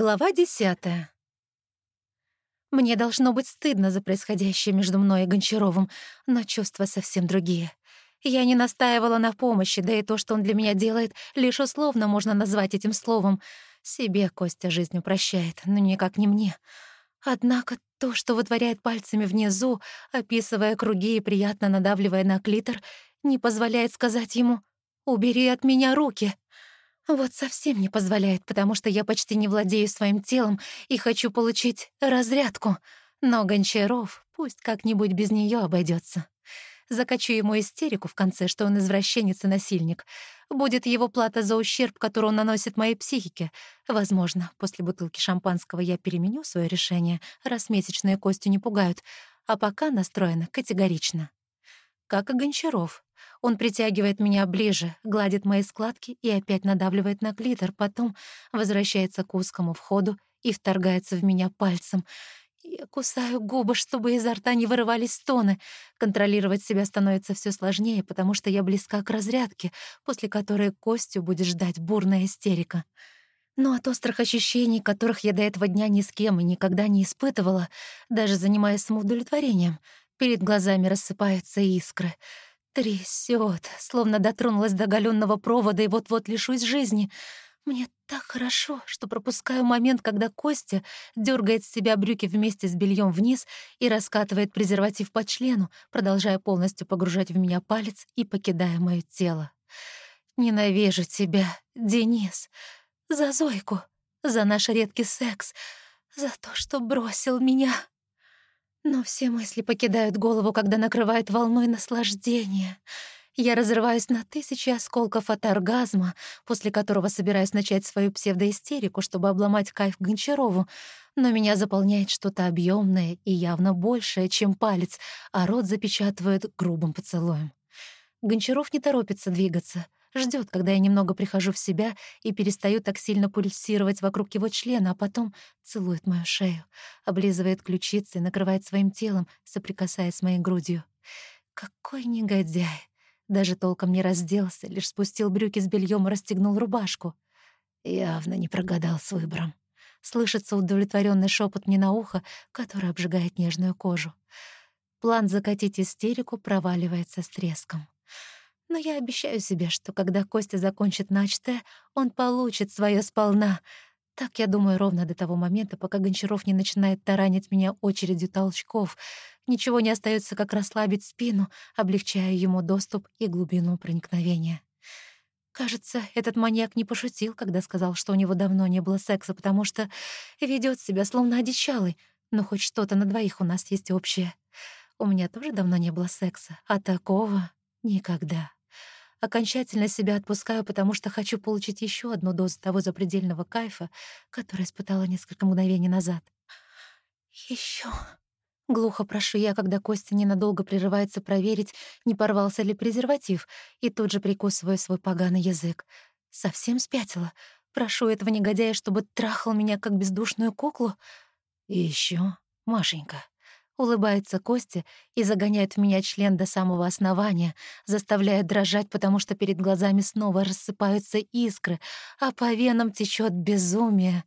Глава десятая. Мне должно быть стыдно за происходящее между мной и Гончаровым, но чувства совсем другие. Я не настаивала на помощи, да и то, что он для меня делает, лишь условно можно назвать этим словом. Себе Костя жизнь упрощает, но никак не мне. Однако то, что вытворяет пальцами внизу, описывая круги и приятно надавливая на клитор, не позволяет сказать ему «Убери от меня руки». Вот совсем не позволяет, потому что я почти не владею своим телом и хочу получить разрядку. Но Гончаров пусть как-нибудь без нее обойдется. Закачу ему истерику в конце, что он извращенец и насильник. Будет его плата за ущерб, который он наносит моей психике. Возможно, после бутылки шампанского я переменю свое решение, раз месячные кости не пугают, а пока настроена категорично. Как и Гончаров. Он притягивает меня ближе, гладит мои складки и опять надавливает на клитор, потом возвращается к узкому входу и вторгается в меня пальцем. Я кусаю губы, чтобы изо рта не вырывались стоны. Контролировать себя становится все сложнее, потому что я близка к разрядке, после которой Костю будет ждать бурная истерика. Но от острых ощущений, которых я до этого дня ни с кем и никогда не испытывала, даже занимаясь самоудовлетворением, перед глазами рассыпаются искры — Трясет, словно дотронулась до оголенного провода и вот-вот лишусь жизни. Мне так хорошо, что пропускаю момент, когда Костя дергает с себя брюки вместе с бельем вниз и раскатывает презерватив по члену, продолжая полностью погружать в меня палец и покидая мое тело. Ненавижу тебя, Денис, за Зойку, за наш редкий секс, за то, что бросил меня. Но все мысли покидают голову, когда накрывает волной наслаждения. Я разрываюсь на тысячи осколков от оргазма, после которого собираюсь начать свою псевдоистерику, чтобы обломать кайф Гончарову, но меня заполняет что-то объемное и явно большее, чем палец, а рот запечатывает грубым поцелуем. Гончаров не торопится двигаться — ждет, когда я немного прихожу в себя и перестаю так сильно пульсировать вокруг его члена, а потом целует мою шею, облизывает ключицы и накрывает своим телом, соприкасаясь с моей грудью. Какой негодяй! Даже толком не разделся, лишь спустил брюки с бельем и расстегнул рубашку. Явно не прогадал с выбором. Слышится удовлетворенный шепот мне на ухо, который обжигает нежную кожу. План закатить истерику проваливается с треском. Но я обещаю себе, что когда Костя закончит начатое, он получит свое сполна. Так я думаю ровно до того момента, пока Гончаров не начинает таранить меня очередью толчков. Ничего не остается, как расслабить спину, облегчая ему доступ и глубину проникновения. Кажется, этот маньяк не пошутил, когда сказал, что у него давно не было секса, потому что ведет себя словно одичалый, но хоть что-то на двоих у нас есть общее. У меня тоже давно не было секса, а такого — никогда. Окончательно себя отпускаю, потому что хочу получить еще одну дозу того запредельного кайфа, который испытала несколько мгновений назад. Еще. Глухо прошу я, когда Костя ненадолго прерывается проверить, не порвался ли презерватив, и тут же прикусываю свой поганый язык. Совсем спятила. Прошу этого негодяя, чтобы трахал меня как бездушную куклу. И еще, Машенька, Улыбается Костя и загоняет в меня член до самого основания, заставляя дрожать, потому что перед глазами снова рассыпаются искры, а по венам течет безумие.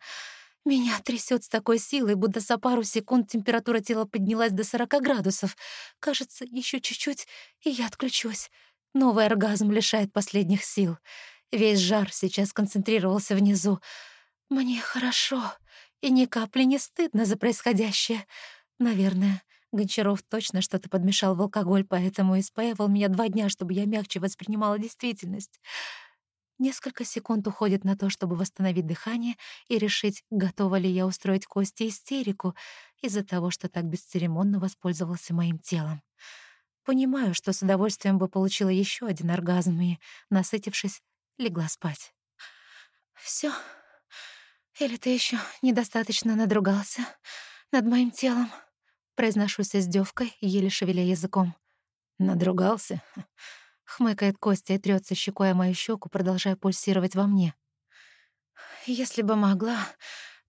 Меня трясет с такой силой, будто за пару секунд температура тела поднялась до 40 градусов. Кажется, еще чуть-чуть, и я отключусь. Новый оргазм лишает последних сил. Весь жар сейчас концентрировался внизу. Мне хорошо, и ни капли не стыдно за происходящее. Наверное, Гончаров точно что-то подмешал в алкоголь, поэтому испаивал меня два дня, чтобы я мягче воспринимала действительность. Несколько секунд уходит на то, чтобы восстановить дыхание и решить, готова ли я устроить Косте истерику из-за того, что так бесцеремонно воспользовался моим телом. Понимаю, что с удовольствием бы получила еще один оргазм и, насытившись, легла спать. Все. Или ты еще недостаточно надругался над моим телом?» Произношу с издевкой, еле шевеля языком. Надругался? Хмыкает Костя и трется щекой о мою щеку, продолжая пульсировать во мне. Если бы могла,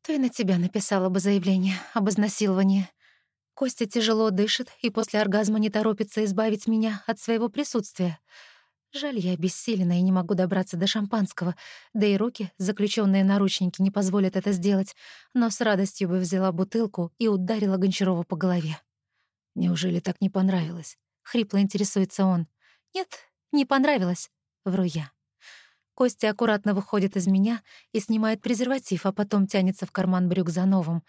то и на тебя написала бы заявление об изнасиловании. Костя тяжело дышит и после оргазма не торопится избавить меня от своего присутствия. Жаль, я обессилена и не могу добраться до шампанского, да и руки, заключенные наручники, не позволят это сделать, но с радостью бы взяла бутылку и ударила Гончарова по голове. «Неужели так не понравилось?» — хрипло интересуется он. «Нет, не понравилось», — вру я. Костя аккуратно выходит из меня и снимает презерватив, а потом тянется в карман брюк за новым.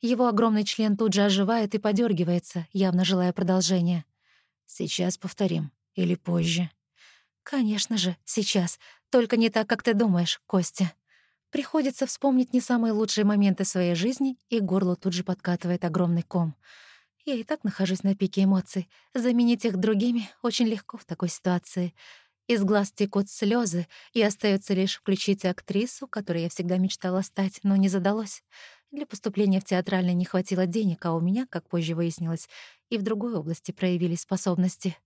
Его огромный член тут же оживает и подергивается, явно желая продолжения. «Сейчас повторим. Или позже?» Конечно же, сейчас. Только не так, как ты думаешь, Костя. Приходится вспомнить не самые лучшие моменты своей жизни, и горло тут же подкатывает огромный ком. Я и так нахожусь на пике эмоций. Заменить их другими очень легко в такой ситуации. Из глаз текут слезы, и остается лишь включить актрису, которой я всегда мечтала стать, но не задалось. Для поступления в театральный не хватило денег, а у меня, как позже выяснилось, и в другой области проявились способности.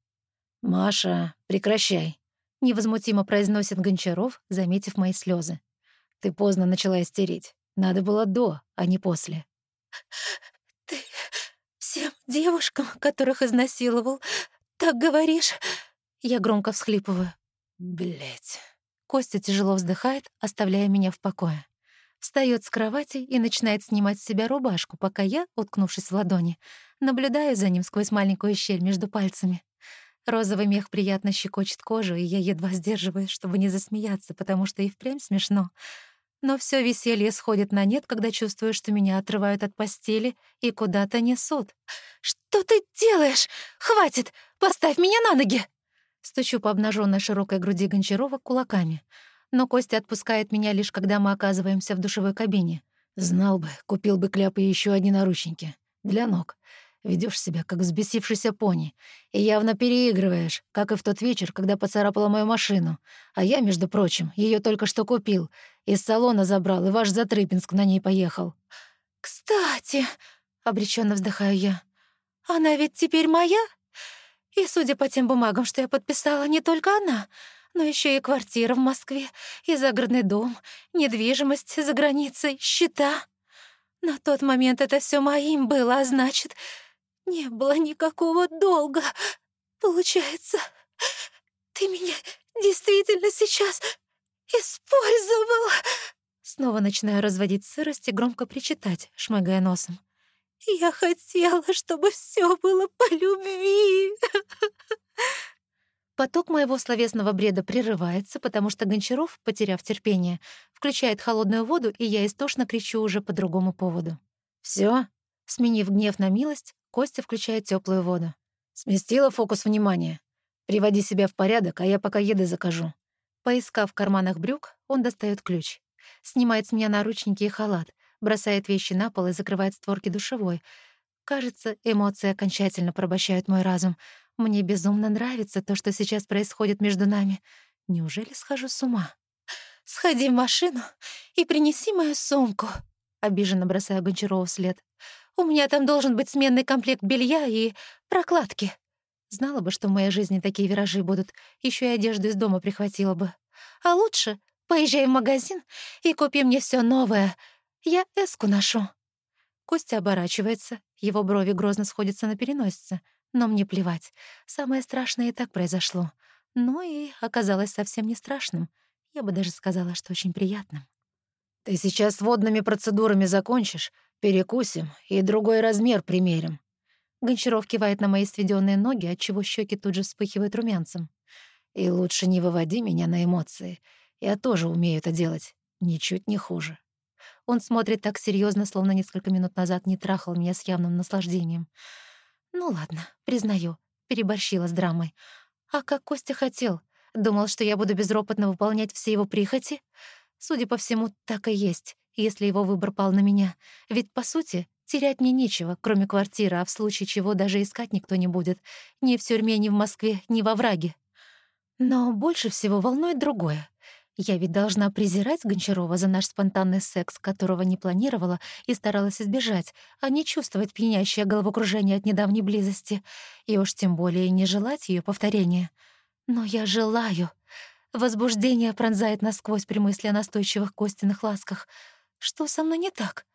«Маша, прекращай», невозмутимо произносит Гончаров, заметив мои слезы. Ты поздно начала истерить. Надо было до, а не после. Ты всем девушкам, которых изнасиловал, так говоришь? Я громко всхлипываю. Блять. Костя тяжело вздыхает, оставляя меня в покое. Встаёт с кровати и начинает снимать с себя рубашку, пока я, уткнувшись в ладони, наблюдаю за ним сквозь маленькую щель между пальцами. Розовый мех приятно щекочет кожу, и я едва сдерживаюсь, чтобы не засмеяться, потому что и впрямь смешно. Но все веселье сходит на нет, когда чувствую, что меня отрывают от постели и куда-то несут. «Что ты делаешь? Хватит! Поставь меня на ноги!» Стучу по обнаженной широкой груди Гончарова кулаками. Но Костя отпускает меня лишь когда мы оказываемся в душевой кабине. Знал бы, купил бы кляпы и еще одни наручники. Для ног. Ведешь себя, как взбесившийся пони, и явно переигрываешь, как и в тот вечер, когда поцарапала мою машину. А я, между прочим, ее только что купил. Из салона забрал, и ваш Затрыпинск на ней поехал. «Кстати», — обреченно вздыхаю я, — «она ведь теперь моя? И, судя по тем бумагам, что я подписала, не только она, но еще и квартира в Москве, и загородный дом, недвижимость за границей, счета». На тот момент это все моим было, а значит, не было никакого долга. Получается, ты меня действительно сейчас использовал. Снова начинаю разводить сырость и громко причитать, шмыгая носом. Я хотела, чтобы все было по любви. Поток моего словесного бреда прерывается, потому что Гончаров, потеряв терпение, включает холодную воду, и я истошно кричу уже по другому поводу. Все, Сменив гнев на милость, Костя включает теплую воду. Сместила фокус внимания. Приводи себя в порядок, а я пока еды закажу. Поискав в карманах брюк, он достает ключ. Снимает с меня наручники и халат, бросает вещи на пол и закрывает створки душевой. Кажется, эмоции окончательно порабощают мой разум. Мне безумно нравится то, что сейчас происходит между нами. Неужели схожу с ума? «Сходи в машину и принеси мою сумку», — обиженно бросаю Гончарову вслед. У меня там должен быть сменный комплект белья и прокладки. Знала бы, что в моей жизни такие виражи будут, еще и одежду из дома прихватила бы. А лучше поезжай в магазин и купи мне все новое. Я эску ношу». Костя оборачивается, его брови грозно сходятся на переносице. Но мне плевать. Самое страшное и так произошло. Но и оказалось совсем не страшным. Я бы даже сказала, что очень приятным. «Ты сейчас водными процедурами закончишь, перекусим и другой размер примерим». Гончаров кивает на мои сведенные ноги, отчего щеки тут же вспыхивают румянцем. «И лучше не выводи меня на эмоции. Я тоже умею это делать. Ничуть не хуже». Он смотрит так серьезно, словно несколько минут назад не трахал меня с явным наслаждением. «Ну ладно, признаю, переборщила с драмой. А как Костя хотел? Думал, что я буду безропотно выполнять все его прихоти?» Судя по всему, так и есть, если его выбор пал на меня. Ведь, по сути, терять мне нечего, кроме квартиры, а в случае чего даже искать никто не будет. Ни в тюрьме, ни в Москве, ни во враге. Но больше всего волнует другое. Я ведь должна презирать Гончарова за наш спонтанный секс, которого не планировала и старалась избежать, а не чувствовать пьянящее головокружение от недавней близости, и уж тем более не желать ее повторения. Но я желаю. Возбуждение пронзает насквозь при мысли о настойчивых Костиных ласках. Что со мной не так?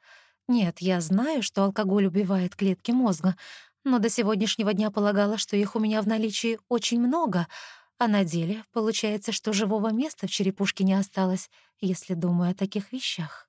Нет, я знаю, что алкоголь убивает клетки мозга, но до сегодняшнего дня полагала, что их у меня в наличии очень много, А на деле получается, что живого места в черепушке не осталось, если думаю о таких вещах.